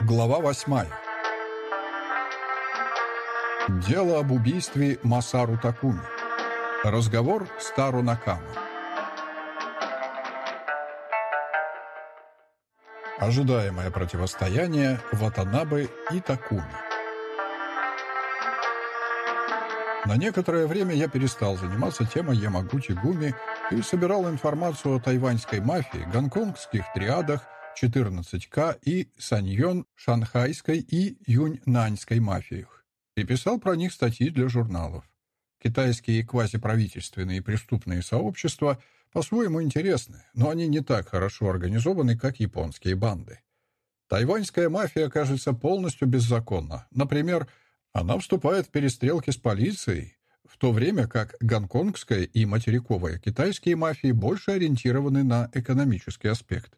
Глава восьмая. Дело об убийстве Масару Такуми. Разговор с Тару Накама. Ожидаемое противостояние Ватанабе и Такуми. На некоторое время я перестал заниматься темой Ямагути Гуми и собирал информацию о тайваньской мафии, гонконгских триадах, 14К и Саньон, шанхайской и юньнаньской мафиях. И писал про них статьи для журналов. Китайские квазиправительственные преступные сообщества по-своему интересны, но они не так хорошо организованы, как японские банды. Тайваньская мафия кажется полностью беззаконна. Например, она вступает в перестрелки с полицией, в то время как гонконгская и материковая китайские мафии больше ориентированы на экономический аспект.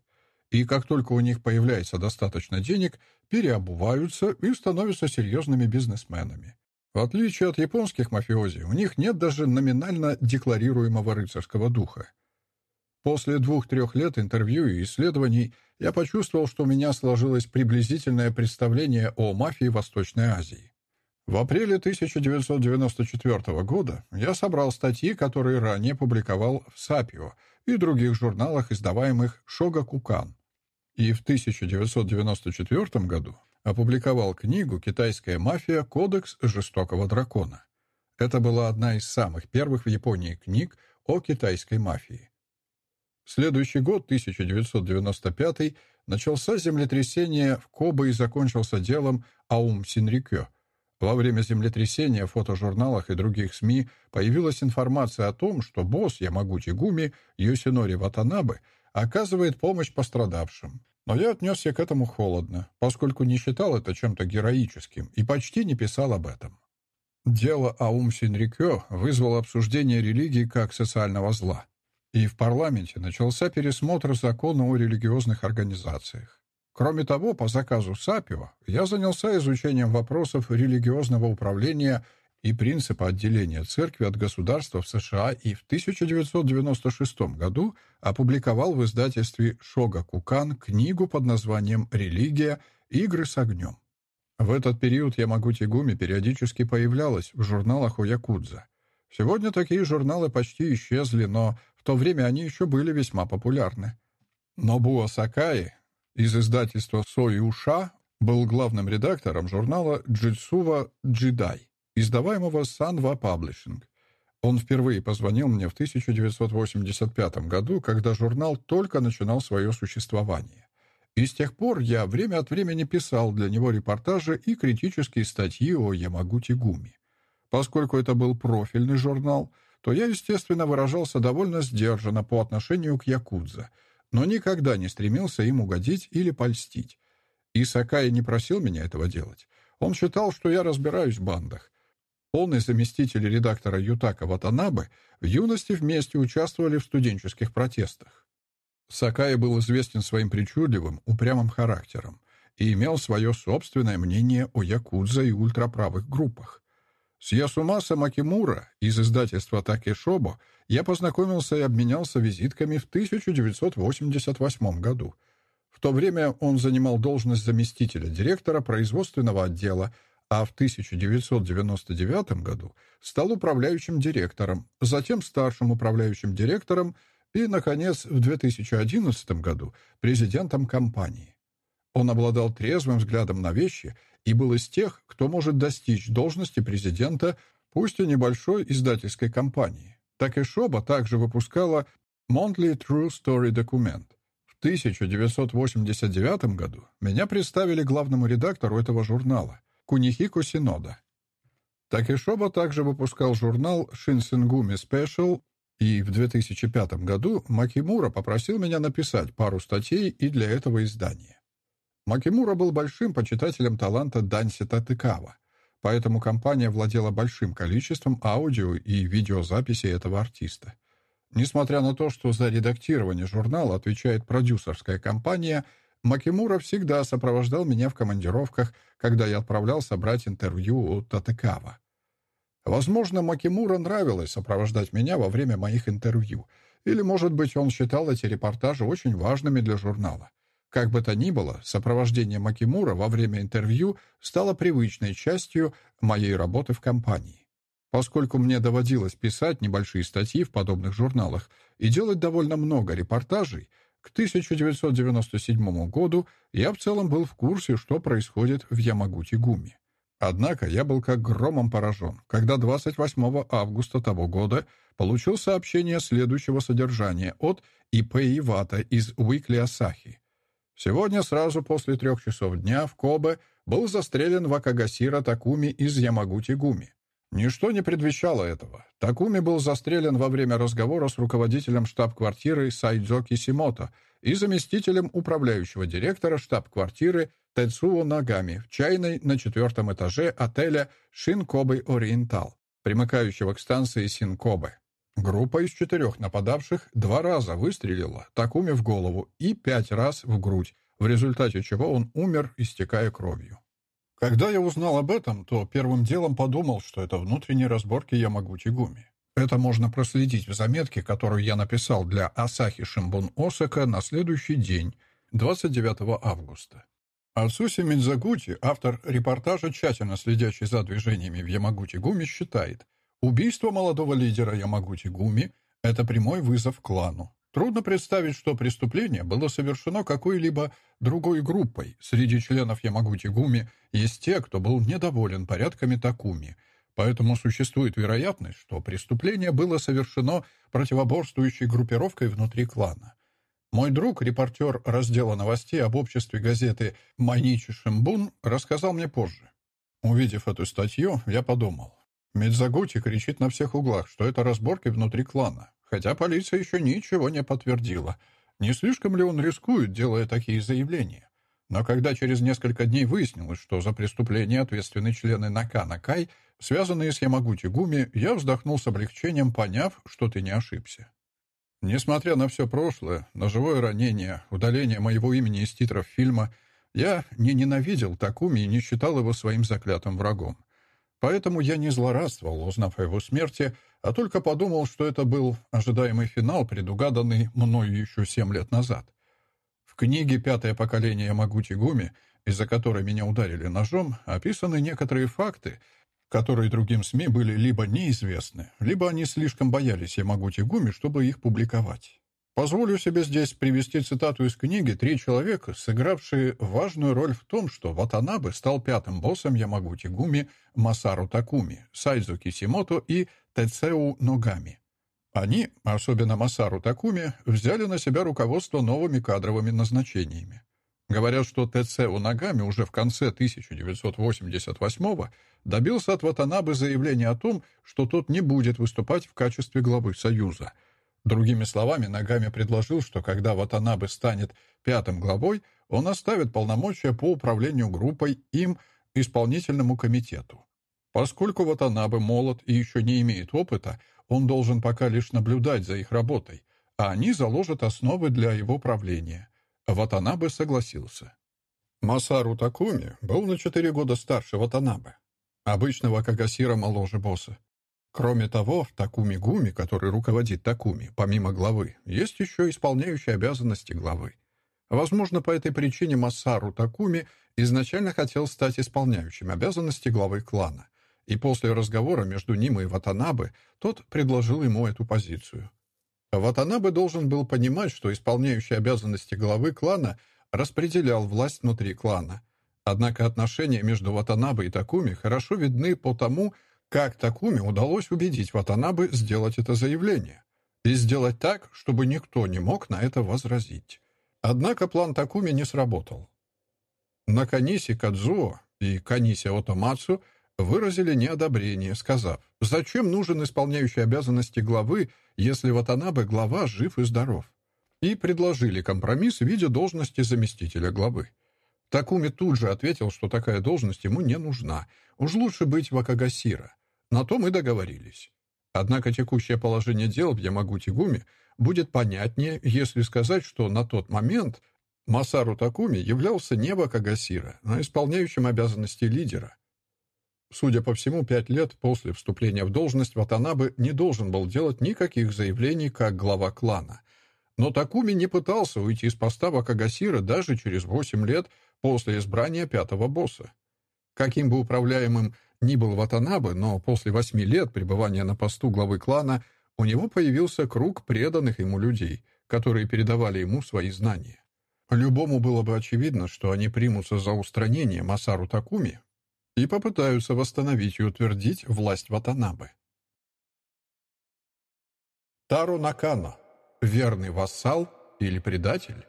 И как только у них появляется достаточно денег, переобуваются и становятся серьезными бизнесменами. В отличие от японских мафиози, у них нет даже номинально декларируемого рыцарского духа. После двух-трех лет интервью и исследований я почувствовал, что у меня сложилось приблизительное представление о мафии Восточной Азии. В апреле 1994 года я собрал статьи, которые ранее публиковал в Сапио и других журналах, издаваемых Шога Кукан. И в 1994 году опубликовал книгу «Китайская мафия. Кодекс жестокого дракона». Это была одна из самых первых в Японии книг о китайской мафии. Следующий год, 1995, начался землетрясение в Кобе и закончился делом Аум Синрикё – во время землетрясения в фотожурналах и других СМИ появилась информация о том, что босс Ямагути Гуми Йосинори Ватанабе оказывает помощь пострадавшим. Но я отнесся к этому холодно, поскольку не считал это чем-то героическим и почти не писал об этом. Дело Аум Синрикё вызвало обсуждение религии как социального зла. И в парламенте начался пересмотр закона о религиозных организациях. Кроме того, по заказу Сапио я занялся изучением вопросов религиозного управления и принципа отделения церкви от государства в США и в 1996 году опубликовал в издательстве Шога Кукан книгу под названием «Религия. Игры с огнем». В этот период Ямагути Гуми периодически появлялась в журналах о Якудза. Сегодня такие журналы почти исчезли, но в то время они еще были весьма популярны. Нобуо Сакаи, из издательства «Союша» был главным редактором журнала «Джитсува Джидай», издаваемого «Санва Паблишинг». Он впервые позвонил мне в 1985 году, когда журнал только начинал свое существование. И с тех пор я время от времени писал для него репортажи и критические статьи о Ямагути Гуми. Поскольку это был профильный журнал, то я, естественно, выражался довольно сдержанно по отношению к Якудза — но никогда не стремился им угодить или польстить. И Сакай не просил меня этого делать. Он считал, что я разбираюсь в бандах. И заместитель редактора Ютака Ватанабе в юности вместе участвовали в студенческих протестах. Сакай был известен своим причудливым, упрямым характером и имел свое собственное мнение о якудза и ультраправых группах. С Ясумаса Макимура из издательства Такешобо я познакомился и обменялся визитками в 1988 году. В то время он занимал должность заместителя директора производственного отдела, а в 1999 году стал управляющим директором, затем старшим управляющим директором и, наконец, в 2011 году президентом компании. Он обладал трезвым взглядом на вещи и был из тех, кто может достичь должности президента, пусть и небольшой издательской компании. Так и Шоба также выпускала Monthly True Story Document. В 1989 году меня представили главному редактору этого журнала, Кунихико Синода. Такешоба также выпускал журнал Shinsengumi Special, и в 2005 году Макимура попросил меня написать пару статей и для этого издания. Макимура был большим почитателем таланта Данси Татыкава, поэтому компания владела большим количеством аудио и видеозаписей этого артиста. Несмотря на то, что за редактирование журнала отвечает продюсерская компания, Макимура всегда сопровождал меня в командировках, когда я отправлялся брать интервью у Татыкава. Возможно, Макимура нравилось сопровождать меня во время моих интервью, или, может быть, он считал эти репортажи очень важными для журнала. Как бы то ни было, сопровождение Макимура во время интервью стало привычной частью моей работы в компании. Поскольку мне доводилось писать небольшие статьи в подобных журналах и делать довольно много репортажей, к 1997 году я в целом был в курсе, что происходит в Ямагути-Гуми. Однако я был как громом поражен, когда 28 августа того года получил сообщение следующего содержания от ИП Ивата из Weekly Asahi. Сегодня сразу после трех часов дня в Кобе был застрелен Вакагасира Такуми из Ямагути-Гуми. Ничто не предвещало этого. Такуми был застрелен во время разговора с руководителем штаб-квартиры Сайдзо Кисимото и заместителем управляющего директора штаб-квартиры Тецуо Нагами в чайной на четвертом этаже отеля Шинкобе Ориентал, примыкающего к станции Синкобе. Группа из четырех нападавших два раза выстрелила Такуми в голову и пять раз в грудь, в результате чего он умер, истекая кровью. Когда я узнал об этом, то первым делом подумал, что это внутренние разборки Ямагути Гуми. Это можно проследить в заметке, которую я написал для Асахи Шимбун Осака на следующий день, 29 августа. Ацуси Минзагути, автор репортажа, тщательно следящий за движениями в Ямагути-Гуми, считает, убийство молодого лидера Ямагути-Гуми — это прямой вызов клану. Трудно представить, что преступление было совершено какой-либо другой группой. Среди членов Ямагути-Гуми есть те, кто был недоволен порядками Такуми, поэтому существует вероятность, что преступление было совершено противоборствующей группировкой внутри клана. Мой друг, репортер раздела новостей об обществе газеты «Майничи Шимбун», рассказал мне позже. Увидев эту статью, я подумал. Медзагути кричит на всех углах, что это разборки внутри клана, хотя полиция еще ничего не подтвердила. Не слишком ли он рискует, делая такие заявления? Но когда через несколько дней выяснилось, что за преступление ответственны члены Накана Кай, связанные с Ямагути Гуми, я вздохнул с облегчением, поняв, что ты не ошибся. Несмотря на все прошлое, ножевое ранение, удаление моего имени из титров фильма, я не ненавидел Такуми и не считал его своим заклятым врагом. Поэтому я не злорадствовал, узнав о его смерти, а только подумал, что это был ожидаемый финал, предугаданный мною еще семь лет назад. В книге «Пятое поколение Магути Гуми», из-за которой меня ударили ножом, описаны некоторые факты, которые другим СМИ были либо неизвестны, либо они слишком боялись Ямагути Гуми, чтобы их публиковать. Позволю себе здесь привести цитату из книги «Три человека, сыгравшие важную роль в том, что Ватанабе стал пятым боссом Ямагути Гуми Масару Такуми, Сайзу Кисимото и Тецеу Ногами». Они, особенно Масару Такуми, взяли на себя руководство новыми кадровыми назначениями. Говорят, что ТЦ Унагами уже в конце 1988-го добился от Ватанабы заявления о том, что тот не будет выступать в качестве главы Союза. Другими словами, Нагами предложил, что когда Ватанабе станет пятым главой, он оставит полномочия по управлению группой им исполнительному комитету. Поскольку Ватанабе молод и еще не имеет опыта, он должен пока лишь наблюдать за их работой, а они заложат основы для его правления. Ватанабе согласился. Масару Такуми был на четыре года старше Ватанабе, обычного Кагасира моложе босса. Кроме того, в Такуми Гуми, который руководит Такуми, помимо главы, есть еще исполняющий обязанности главы. Возможно, по этой причине Масару Такуми изначально хотел стать исполняющим обязанности главы клана, и после разговора между ним и Ватанабе тот предложил ему эту позицию. Ватанабе должен был понимать, что исполняющий обязанности главы клана распределял власть внутри клана. Однако отношения между Ватанабе и Такуми хорошо видны по тому, как Такуми удалось убедить Ватанабе сделать это заявление. И сделать так, чтобы никто не мог на это возразить. Однако план Такуми не сработал. Наканиси Кадзуо и Каниси Отомацу выразили неодобрение, сказав, зачем нужен исполняющий обязанности главы, если Ватанабе глава жив и здоров, и предложили компромисс в виде должности заместителя главы. Такуми тут же ответил, что такая должность ему не нужна, уж лучше быть Вакагасира. На то мы договорились. Однако текущее положение дел в Ямагути-Гуми будет понятнее, если сказать, что на тот момент Масару Такуми являлся не Вакагасира, а исполняющим обязанности лидера. Судя по всему, пять лет после вступления в должность Ватанабе не должен был делать никаких заявлений как глава клана. Но Такуми не пытался уйти с поста Вакагасира даже через 8 лет после избрания пятого босса. Каким бы управляемым ни был Ватанабе, но после восьми лет пребывания на посту главы клана у него появился круг преданных ему людей, которые передавали ему свои знания. Любому было бы очевидно, что они примутся за устранение Масару Такуми и попытаются восстановить и утвердить власть Ватанабе. Таро Накано. Верный вассал или предатель?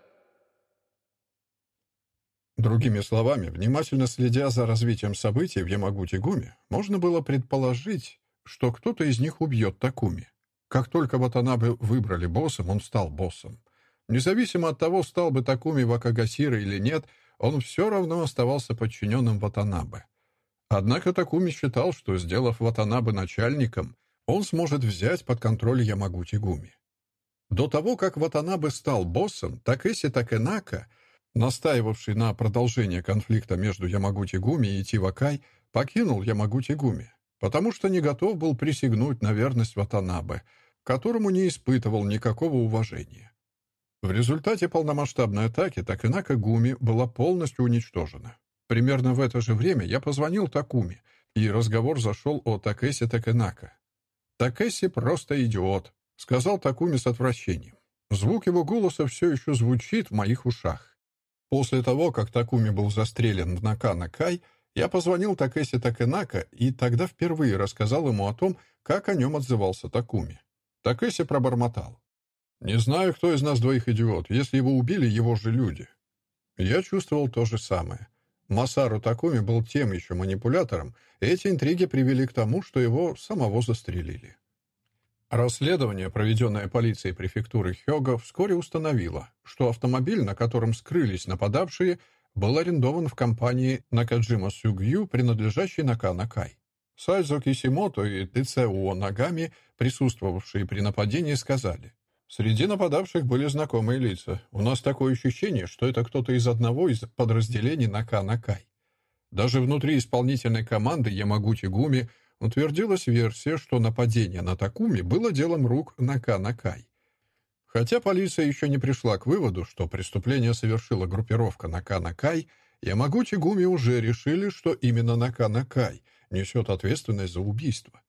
Другими словами, внимательно следя за развитием событий в Ямагути-Гуме, можно было предположить, что кто-то из них убьет Такуми. Как только Ватанабе выбрали боссом, он стал боссом. Независимо от того, стал бы Такуми Вакагасира или нет, он все равно оставался подчиненным Ватанабе. Однако Такуми считал, что, сделав Ватанабе начальником, он сможет взять под контроль Ямагути-Гуми. До того, как Ватанабе стал боссом, Такэси Такенака, настаивавший на продолжении конфликта между Ямагути-Гуми и Тивакай, покинул Ямагути-Гуми, потому что не готов был присягнуть на верность Ватанабе, которому не испытывал никакого уважения. В результате полномасштабной атаки Такенака Гуми была полностью уничтожена. Примерно в это же время я позвонил Такуми, и разговор зашел о Такэсе Такенака. «Такэси просто идиот», — сказал Такуми с отвращением. Звук его голоса все еще звучит в моих ушах. После того, как Такуми был застрелен в Накана-Кай, я позвонил Такэси Такенака и тогда впервые рассказал ему о том, как о нем отзывался Такуми. Такэси пробормотал. «Не знаю, кто из нас двоих идиот, если его убили его же люди». Я чувствовал то же самое. Масару Такуми был тем еще манипулятором, и эти интриги привели к тому, что его самого застрелили. Расследование, проведенное полицией префектуры Хёга, вскоре установило, что автомобиль, на котором скрылись нападавшие, был арендован в компании Накаджима Сюгью, принадлежащей Накана Кай. Сайзо Кисимото и Тицеуо Нагами, присутствовавшие при нападении, сказали, Среди нападавших были знакомые лица. У нас такое ощущение, что это кто-то из одного из подразделений Нака-Накай. Даже внутри исполнительной команды Ямагути Гуми утвердилась версия, что нападение на Такуми было делом рук Нака-Накай. Хотя полиция еще не пришла к выводу, что преступление совершила группировка Нака-Накай, Ямагути Гуми уже решили, что именно Нака-Накай несет ответственность за убийство.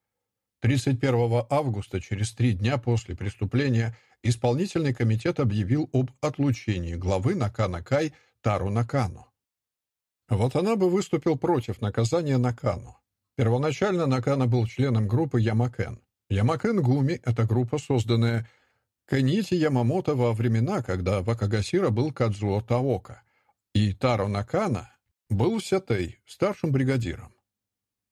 31 августа, через три дня после преступления, исполнительный комитет объявил об отлучении главы Накана Кай Тару Накану. Ватанабе выступил против наказания Накану. Первоначально Накана был членом группы Ямакен. Ямакен Гуми — это группа, созданная Канити Ямамото во времена, когда Вакагасира был Кадзуо Таока, и Таро Накана был Сятей, старшим бригадиром.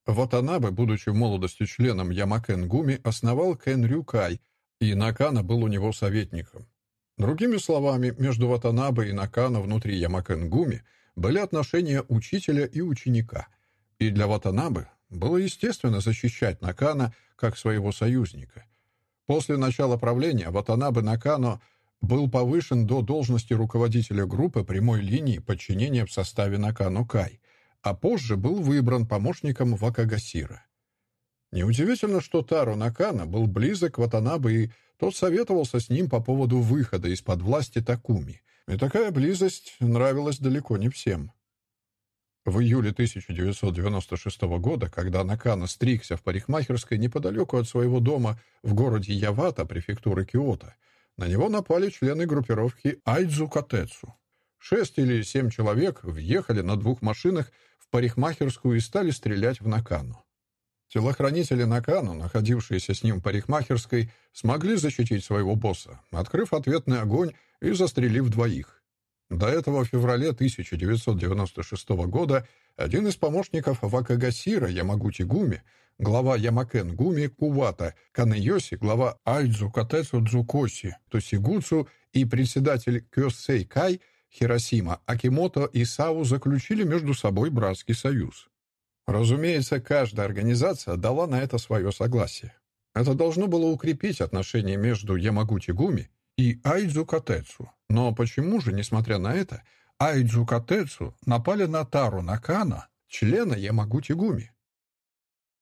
Ватанабе, будучи в молодости членом Ямакен Гуми, основал Кен Рюкай, и Накана был у него советником. Другими словами, между Ватанабе и Накана внутри Ямакенгуми были отношения учителя и ученика, и для Ватанабе было естественно защищать Накана как своего союзника. После начала правления Ватанабе Накано был повышен до должности руководителя группы прямой линии подчинения в составе Накано Кай, а позже был выбран помощником Вакагасира. Неудивительно, что Таро Накана был близок к Ватанабе, и тот советовался с ним по поводу выхода из-под власти Такуми. И такая близость нравилась далеко не всем. В июле 1996 года, когда Накана стригся в парикмахерской неподалеку от своего дома в городе Явата, префектуры Киото, на него напали члены группировки Айдзу Катэцу. Шесть или семь человек въехали на двух машинах в парикмахерскую и стали стрелять в Накану. Телохранители Накану, находившиеся с ним в парикмахерской, смогли защитить своего босса, открыв ответный огонь и застрелив двоих. До этого в феврале 1996 года один из помощников Вакагасира Ямагути Гуми, глава Ямакен Гуми Кувата Канэйоси, глава Айдзу Катэцу Дзукоси Тосигуцу и председатель Кёсэй Кай Хиросима Акимото и Сау заключили между собой братский союз. Разумеется, каждая организация дала на это свое согласие. Это должно было укрепить отношения между Ямагути Гуми и Айдзу Катэцу. Но почему же, несмотря на это, Айдзу Катэцу напали на Тару Накана, члена Ямагути Гуми?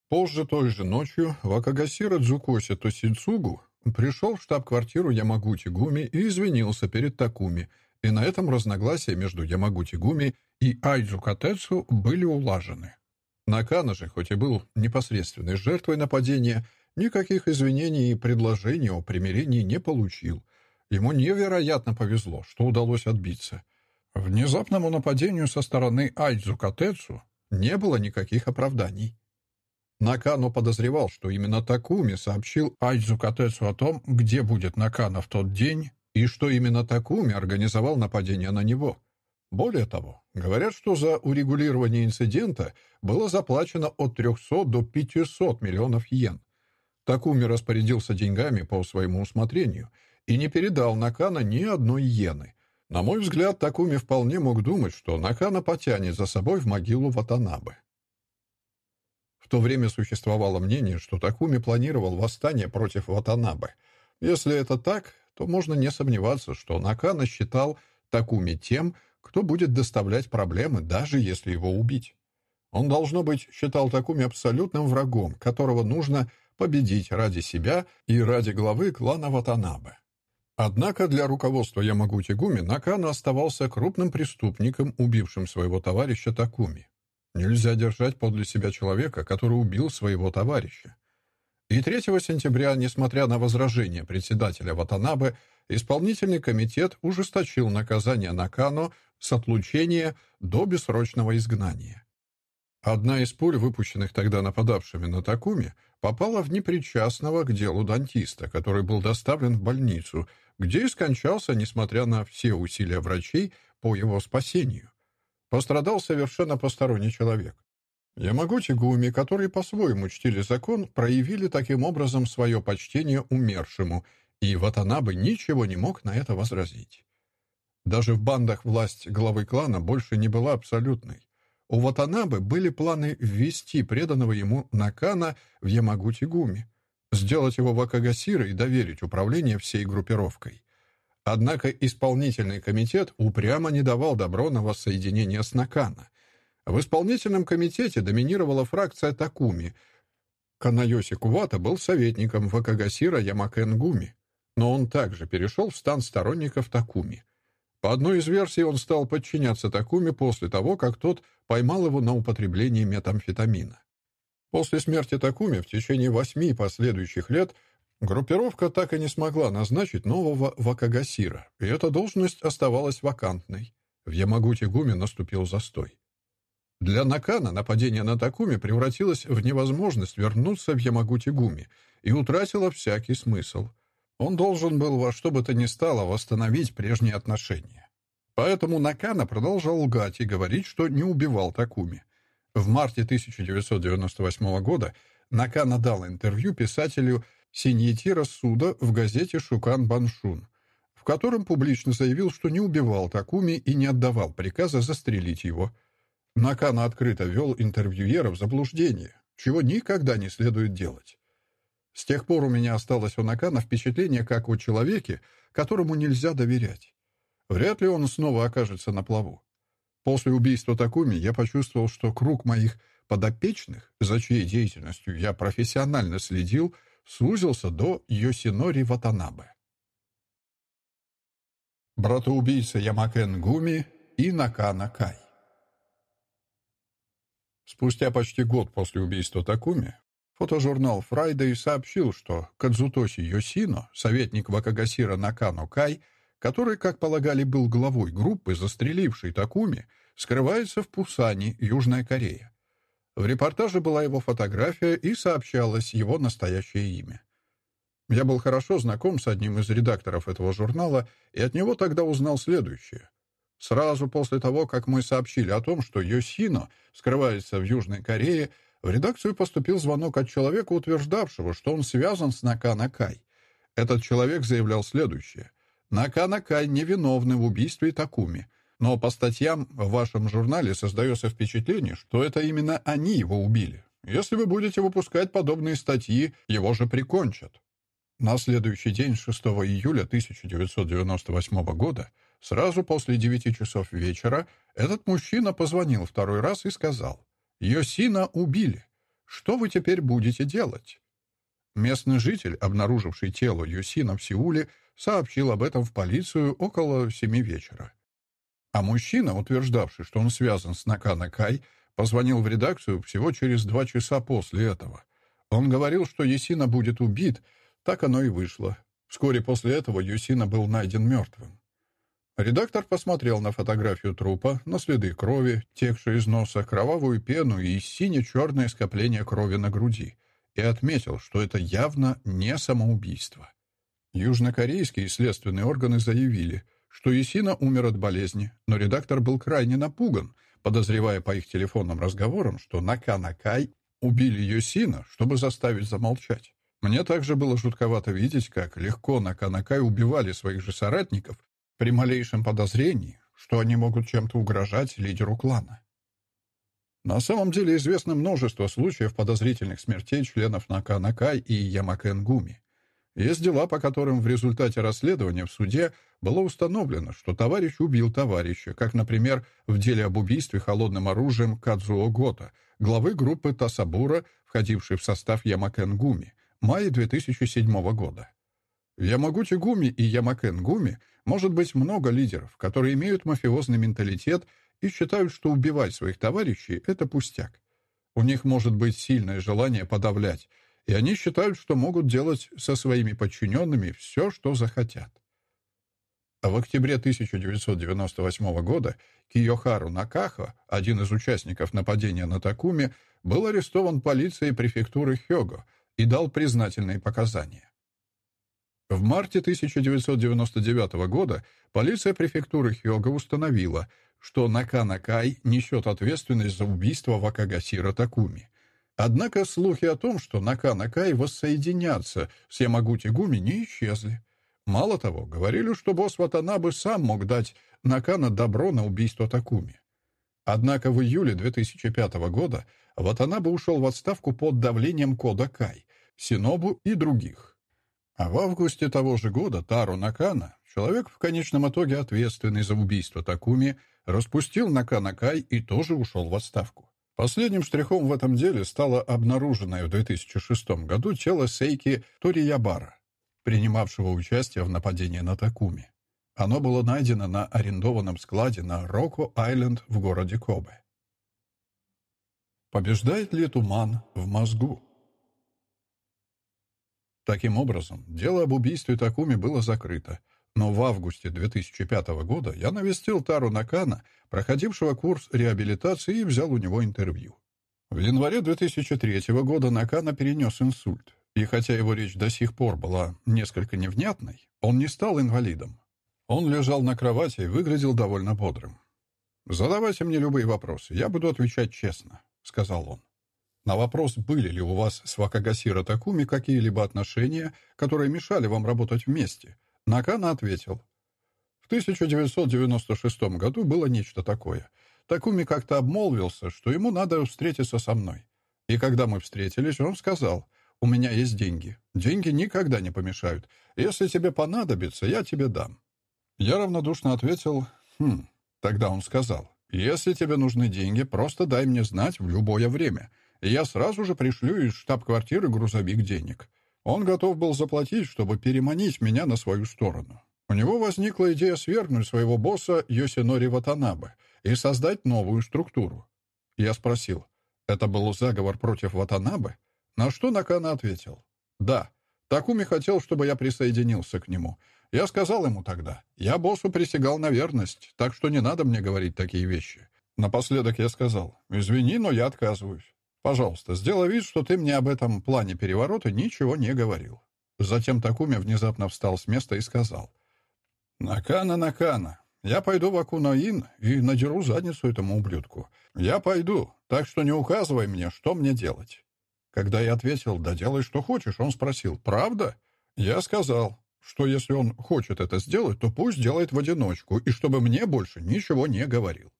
Позже той же ночью Вакагасира Дзукоси Тосицугу пришел в штаб-квартиру Ямагути Гуми и извинился перед Такуми, и на этом разногласия между Ямагути Гуми и Айдзу Катецу были улажены. Накана же, хоть и был непосредственной жертвой нападения, никаких извинений и предложений о примирении не получил. Ему невероятно повезло, что удалось отбиться. Внезапному нападению со стороны Айдзу Катецу не было никаких оправданий. Накану подозревал, что именно Такуми сообщил Айдзу Катецу о том, где будет Накана в тот день, и что именно Такуми организовал нападение на него. Более того, говорят, что за урегулирование инцидента было заплачено от 300 до 500 миллионов йен. Такуми распорядился деньгами по своему усмотрению и не передал Накана ни одной йены. На мой взгляд, Такуми вполне мог думать, что Накана потянет за собой в могилу Ватанабе. В то время существовало мнение, что Такуми планировал восстание против Ватанабе. Если это так, то можно не сомневаться, что Накана считал Такуми тем, кто будет доставлять проблемы, даже если его убить. Он, должно быть, считал Такуми абсолютным врагом, которого нужно победить ради себя и ради главы клана Ватанабе. Однако для руководства Ямагути Гуми Накана оставался крупным преступником, убившим своего товарища Такуми. Нельзя держать подле себя человека, который убил своего товарища. И 3 сентября, несмотря на возражение председателя Ватанабе, исполнительный комитет ужесточил наказание Накано с отлучения до бессрочного изгнания. Одна из пуль, выпущенных тогда нападавшими на Такуми, попала в непричастного к делу дантиста, который был доставлен в больницу, где и скончался, несмотря на все усилия врачей по его спасению пострадал совершенно посторонний человек. Ямагути Гуми, которые по-своему чтили закон, проявили таким образом свое почтение умершему, и Ватанабе ничего не мог на это возразить. Даже в бандах власть главы клана больше не была абсолютной. У Ватанабе были планы ввести преданного ему Накана в Ямагути-Гуми, сделать его Вакагасира и доверить управление всей группировкой. Однако исполнительный комитет упрямо не давал добро на воссоединение с Накана. В исполнительном комитете доминировала фракция Такуми. Канайоси Кувата был советником Вакагасира Ямакенгуми, но он также перешел в стан сторонников Такуми. По одной из версий он стал подчиняться Такуми после того, как тот поймал его на употреблении метамфетамина. После смерти Такуми в течение восьми последующих лет – Группировка так и не смогла назначить нового Вакагасира, и эта должность оставалась вакантной. В Ямагути-Гуме наступил застой. Для Накана нападение на Такуми превратилось в невозможность вернуться в Ямагути-Гуми и утратило всякий смысл. Он должен был во что бы то ни стало восстановить прежние отношения. Поэтому Накана продолжал лгать и говорить, что не убивал Такуми. В марте 1998 года Накана дал интервью писателю Синьетира Суда в газете «Шукан Баншун», в котором публично заявил, что не убивал Такуми и не отдавал приказа застрелить его. Накана открыто вел интервьюера в заблуждение, чего никогда не следует делать. С тех пор у меня осталось у Накана впечатление, как о человеке, которому нельзя доверять. Вряд ли он снова окажется на плаву. После убийства Такуми я почувствовал, что круг моих подопечных, за чьей деятельностью я профессионально следил, сузился до Йосинори Ватанабе. Братоубийца Ямакен Гуми и Накана Кай. Спустя почти год после убийства Такуми фотожурнал Friday сообщил, что Кадзутоси Йосино, советник Вакагасира Накано Кай, который, как полагали, был главой группы, застрелившей Такуми, скрывается в Пусане, Южная Корея. В репортаже была его фотография и сообщалось его настоящее имя. Я был хорошо знаком с одним из редакторов этого журнала и от него тогда узнал следующее. Сразу после того, как мы сообщили о том, что Йосино скрывается в Южной Корее, в редакцию поступил звонок от человека, утверждавшего, что он связан с Накана Кай. Этот человек заявлял следующее. Накана Кай невиновны в убийстве Такуми — но по статьям в вашем журнале создается впечатление, что это именно они его убили. Если вы будете выпускать подобные статьи, его же прикончат. На следующий день, 6 июля 1998 года, сразу после 9 часов вечера, этот мужчина позвонил второй раз и сказал, «Йосина убили. Что вы теперь будете делать?» Местный житель, обнаруживший тело Юсина в Сеуле, сообщил об этом в полицию около семи вечера. А мужчина, утверждавший, что он связан с Накана Кай, позвонил в редакцию всего через два часа после этого. Он говорил, что Юсина будет убит, так оно и вышло. Вскоре после этого Юсина был найден мертвым. Редактор посмотрел на фотографию трупа, на следы крови, текшие из носа, кровавую пену и сине-черное скопление крови на груди, и отметил, что это явно не самоубийство. Южнокорейские следственные органы заявили, что Есина умер от болезни, но редактор был крайне напуган, подозревая по их телефонным разговорам, что Наканакай убили Йосина, чтобы заставить замолчать. Мне также было жутковато видеть, как легко Наканакай убивали своих же соратников при малейшем подозрении, что они могут чем-то угрожать лидеру клана. На самом деле известно множество случаев подозрительных смертей членов Наканакай и Ямакенгуми. Есть дела, по которым в результате расследования в суде было установлено, что товарищ убил товарища, как, например, в деле об убийстве холодным оружием Кадзуо Гота, главы группы Тасабура, входившей в состав Ямакенгуми, мая 2007 года. В Ямагути-Гуми и Ямакен-Гуми может быть много лидеров, которые имеют мафиозный менталитет и считают, что убивать своих товарищей — это пустяк. У них может быть сильное желание подавлять, и они считают, что могут делать со своими подчиненными все, что захотят. А в октябре 1998 года Киохару Накахо, один из участников нападения на Такуми, был арестован полицией префектуры Хёго и дал признательные показания. В марте 1999 года полиция префектуры Хёга установила, что Наканакай несет ответственность за убийство Вакагасира Такуми, Однако слухи о том, что Наканакай воссоединятся с Ямагути-Гуми, не исчезли. Мало того, говорили, что босс Ватанабы сам мог дать Накана добро на убийство Такуми. Однако в июле 2005 года Ватанабе ушел в отставку под давлением Кода Кай, Синобу и других. А в августе того же года Тару Накана, человек в конечном итоге ответственный за убийство Такуми, распустил Накана Кай и тоже ушел в отставку. Последним штрихом в этом деле стало обнаруженное в 2006 году тело Сейки Ториябара, принимавшего участие в нападении на Такуми. Оно было найдено на арендованном складе на Роко-Айленд в городе Кобе. Побеждает ли туман в мозгу? Таким образом, дело об убийстве Такуми было закрыто, но в августе 2005 года я навестил Тару Накана, проходившего курс реабилитации, и взял у него интервью. В январе 2003 года Накана перенес инсульт, и хотя его речь до сих пор была несколько невнятной, он не стал инвалидом. Он лежал на кровати и выглядел довольно бодрым. «Задавайте мне любые вопросы, я буду отвечать честно», — сказал он. На вопрос, были ли у вас с Вакагасира Такуми какие-либо отношения, которые мешали вам работать вместе, Накана ответил. В 1996 году было нечто такое. Такуми как-то обмолвился, что ему надо встретиться со мной. И когда мы встретились, он сказал, «У меня есть деньги. Деньги никогда не помешают. Если тебе понадобится, я тебе дам». Я равнодушно ответил, «Хм». Тогда он сказал, «Если тебе нужны деньги, просто дай мне знать в любое время, я сразу же пришлю из штаб-квартиры грузовик денег. Он готов был заплатить, чтобы переманить меня на свою сторону. У него возникла идея свергнуть своего босса Йосинори Ватанабе и создать новую структуру. Я спросил, это был заговор против Ватанабе? На что Накана ответил, да, Такуми хотел, чтобы я присоединился к нему. Я сказал ему тогда, я боссу присягал на верность, так что не надо мне говорить такие вещи. Напоследок я сказал, извини, но я отказываюсь. Пожалуйста, сделай вид, что ты мне об этом плане переворота ничего не говорил». Затем Такуми внезапно встал с места и сказал. «Накана, Накана, я пойду в Акунаин и надеру задницу этому ублюдку. Я пойду, так что не указывай мне, что мне делать». Когда я ответил «да делай, что хочешь», он спросил «правда?» Я сказал, что если он хочет это сделать, то пусть делает в одиночку, и чтобы мне больше ничего не говорил.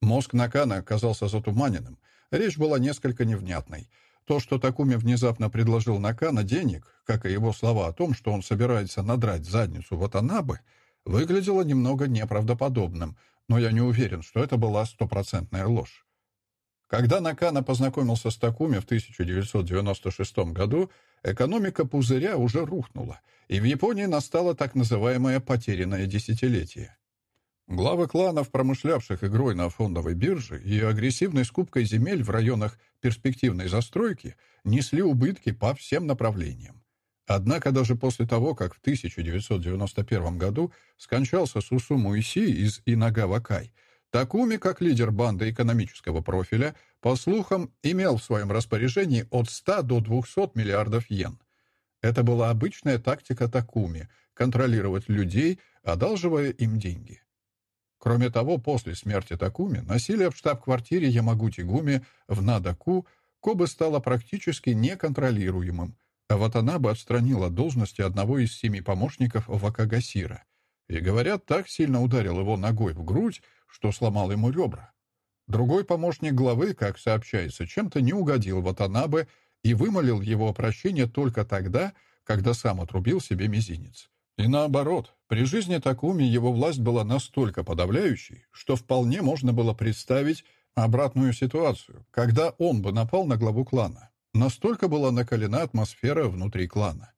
Мозг Накана оказался затуманенным, Речь была несколько невнятной. То, что Такуми внезапно предложил Накана денег, как и его слова о том, что он собирается надрать задницу Ватанабы, выглядело немного неправдоподобным, но я не уверен, что это была стопроцентная ложь. Когда Накана познакомился с Такуми в 1996 году, экономика пузыря уже рухнула, и в Японии настало так называемое «потерянное десятилетие». Главы кланов, промышлявших игрой на фондовой бирже и агрессивной скупкой земель в районах перспективной застройки, несли убытки по всем направлениям. Однако даже после того, как в 1991 году скончался Сусуму Иси из Инагавакай, Такуми, как лидер банды экономического профиля, по слухам, имел в своем распоряжении от 100 до 200 миллиардов йен. Это была обычная тактика Такуми — контролировать людей, одалживая им деньги. Кроме того, после смерти Такуми насилие в штаб-квартире Ямагути-Гуми в Надаку Кобе стало практически неконтролируемым, а Ватанаба отстранил от должности одного из семи помощников Вакагасира. И, говорят, так сильно ударил его ногой в грудь, что сломал ему ребра. Другой помощник главы, как сообщается, чем-то не угодил Ватанабе и вымолил его прощение только тогда, когда сам отрубил себе мизинец. И наоборот, при жизни Такуми его власть была настолько подавляющей, что вполне можно было представить обратную ситуацию, когда он бы напал на главу клана. Настолько была накалена атмосфера внутри клана.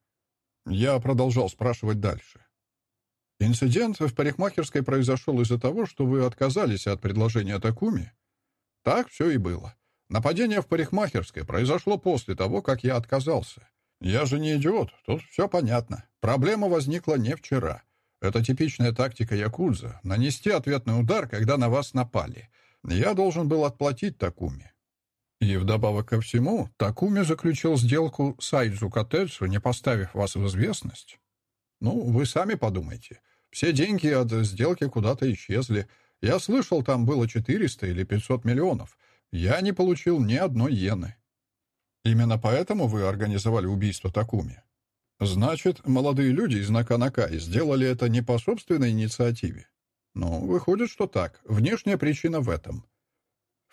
Я продолжал спрашивать дальше. Инцидент в парикмахерской произошел из-за того, что вы отказались от предложения Такуми? Так все и было. Нападение в парикмахерской произошло после того, как я отказался. Я же не идиот, тут все понятно. Проблема возникла не вчера. Это типичная тактика Якудза — нанести ответный удар, когда на вас напали. Я должен был отплатить Такуми. И вдобавок ко всему, Такуми заключил сделку с Айдзу Катецу, не поставив вас в известность. Ну, вы сами подумайте. Все деньги от сделки куда-то исчезли. Я слышал, там было 400 или 500 миллионов. Я не получил ни одной иены. Именно поэтому вы организовали убийство Такуми? Значит, молодые люди из Наканакаи сделали это не по собственной инициативе? Ну, выходит, что так. Внешняя причина в этом —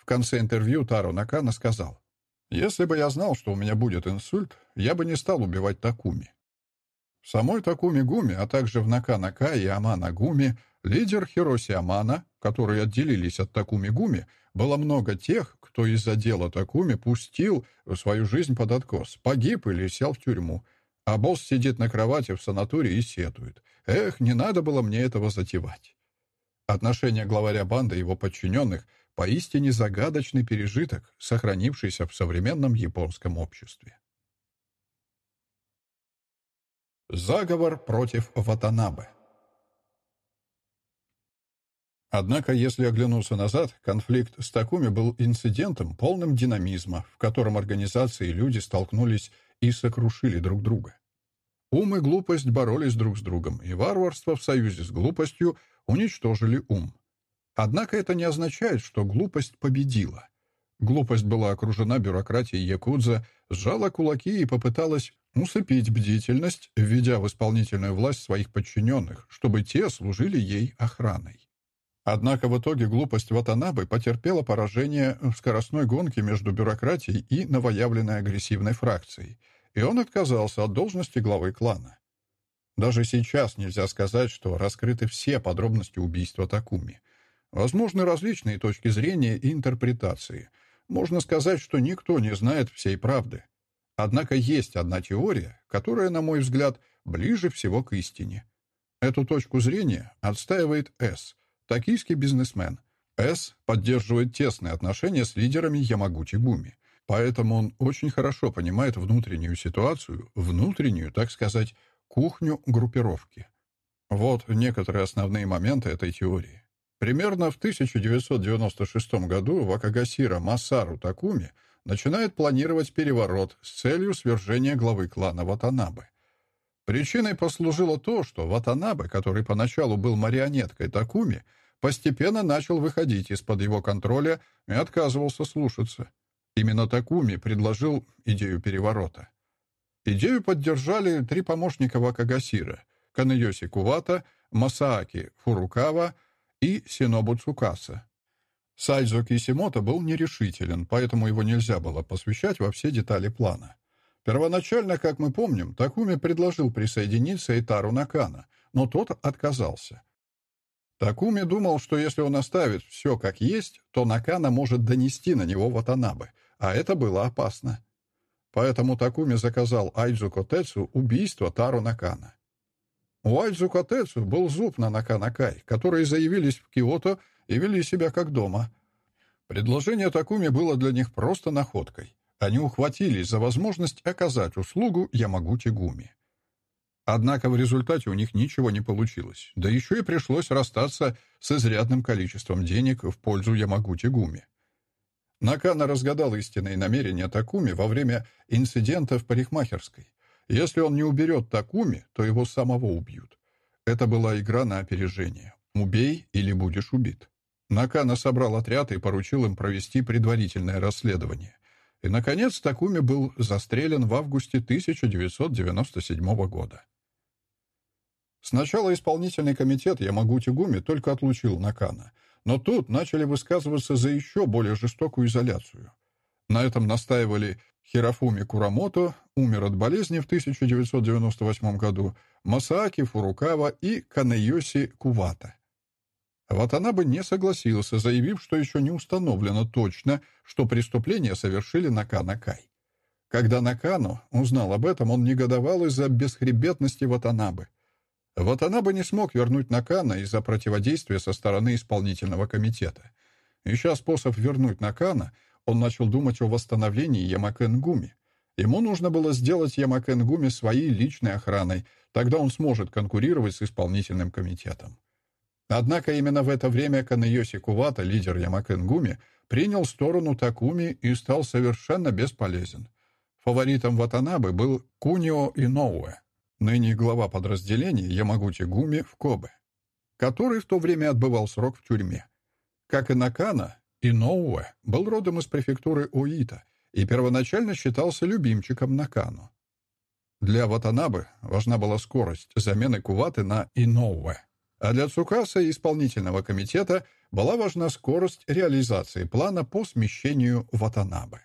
в конце интервью Таро Накана сказал, «Если бы я знал, что у меня будет инсульт, я бы не стал убивать Такуми». В самой Такуми Гуми, а также в Наканака и Амана Гуми, лидер Хироси Амана, которые отделились от Такуми Гуми, было много тех, кто из-за дела Такуми пустил свою жизнь под откос, погиб или сел в тюрьму, а босс сидит на кровати в санатории и сетует. Эх, не надо было мне этого затевать. Отношение главаря банды и его подчиненных Поистине загадочный пережиток, сохранившийся в современном японском обществе. Заговор против Ватанабе Однако, если оглянуться назад, конфликт с Такуми был инцидентом, полным динамизма, в котором организации и люди столкнулись и сокрушили друг друга. Ум и глупость боролись друг с другом, и варварство в союзе с глупостью уничтожили ум. Однако это не означает, что глупость победила. Глупость была окружена бюрократией Якудза, сжала кулаки и попыталась усыпить бдительность, введя в исполнительную власть своих подчиненных, чтобы те служили ей охраной. Однако в итоге глупость Ватанабы потерпела поражение в скоростной гонке между бюрократией и новоявленной агрессивной фракцией, и он отказался от должности главы клана. Даже сейчас нельзя сказать, что раскрыты все подробности убийства Такуми. Возможны различные точки зрения и интерпретации. Можно сказать, что никто не знает всей правды. Однако есть одна теория, которая, на мой взгляд, ближе всего к истине. Эту точку зрения отстаивает С, токийский бизнесмен. С поддерживает тесные отношения с лидерами Ямагути-Гуми, поэтому он очень хорошо понимает внутреннюю ситуацию, внутреннюю, так сказать, кухню группировки. Вот некоторые основные моменты этой теории. Примерно в 1996 году Вакагасира Масару Такуми начинает планировать переворот с целью свержения главы клана Ватанабе. Причиной послужило то, что Ватанабе, который поначалу был марионеткой Такуми, постепенно начал выходить из-под его контроля и отказывался слушаться. Именно Такуми предложил идею переворота. Идею поддержали три помощника Вакагасира — Канэйоси Кувата, Масааки Фурукава — и Синобу Цукаса. Сайдзо Кисимото был нерешителен, поэтому его нельзя было посвящать во все детали плана. Первоначально, как мы помним, Такуми предложил присоединиться Итару Накана, но тот отказался. Такуми думал, что если он оставит все как есть, то Накана может донести на него Ватанабе, а это было опасно. поэтому Такуми заказал Айдзу Котецу убийство Тару Накана. У Айдзу Котецу был зуб на Наканакай, которые заявились в Киото и вели себя как дома. Предложение Такуми было для них просто находкой. Они ухватились за возможность оказать услугу Ямагути Гуми. Однако в результате у них ничего не получилось, да еще и пришлось расстаться с изрядным количеством денег в пользу Ямагути Гуми. Накана разгадал истинные намерения Такуми во время инцидента в парикмахерской. Если он не уберет Такуми, то его самого убьют. Это была игра на опережение. Убей или будешь убит. Накана собрал отряд и поручил им провести предварительное расследование. И, наконец, Такуми был застрелен в августе 1997 года. Сначала исполнительный комитет Ямагути Гуми только отлучил Накана, но тут начали высказываться за еще более жестокую изоляцию. На этом настаивали Хирофуми Курамото, умер от болезни в 1998 году, Масааки Фурукава и Канэйоси Кувата. Ватанабе не согласился, заявив, что еще не установлено точно, что преступление совершили Накана Кай. Когда Накану узнал об этом, он негодовал из-за бесхребетности Ватанабе. Ватанабе не смог вернуть Накана из-за противодействия со стороны исполнительного комитета. Ища способ вернуть Накана, он начал думать о восстановлении Ямакенгуми. Ему нужно было сделать Ямакенгуми своей личной охраной, тогда он сможет конкурировать с исполнительным комитетом. Однако именно в это время Канэйоси Кувата, лидер Ямакенгуми, принял сторону Такуми и стал совершенно бесполезен. Фаворитом Ватанабы был Кунио Иноуэ, ныне глава подразделения Ямагути Гуми в Кобе, который в то время отбывал срок в тюрьме. Как и Накана, Иноуэ был родом из префектуры Уита и первоначально считался любимчиком Накану. Для Ватанабы важна была скорость замены Куваты на Иноуэ, а для Цукаса и исполнительного комитета была важна скорость реализации плана по смещению Ватанабы.